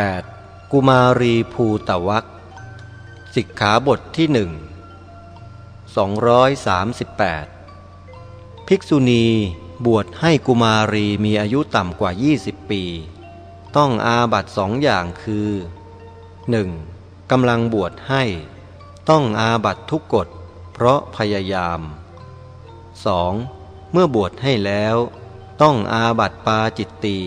8. กุมารีภูตวักสิกขาบทที่หนึ่ง238 ภิกษุณีบวชให้กุมารีมีอายุต่ำกว่า 20 ปี ต้องอาบัตสองอย่างคือ 1. กำลังบวชให้ ต้องอาบัตทุกกฎ เพราะพยายาม 2. เมื่อบวชให้แล้ว ต้องอาบัตปาจิตตี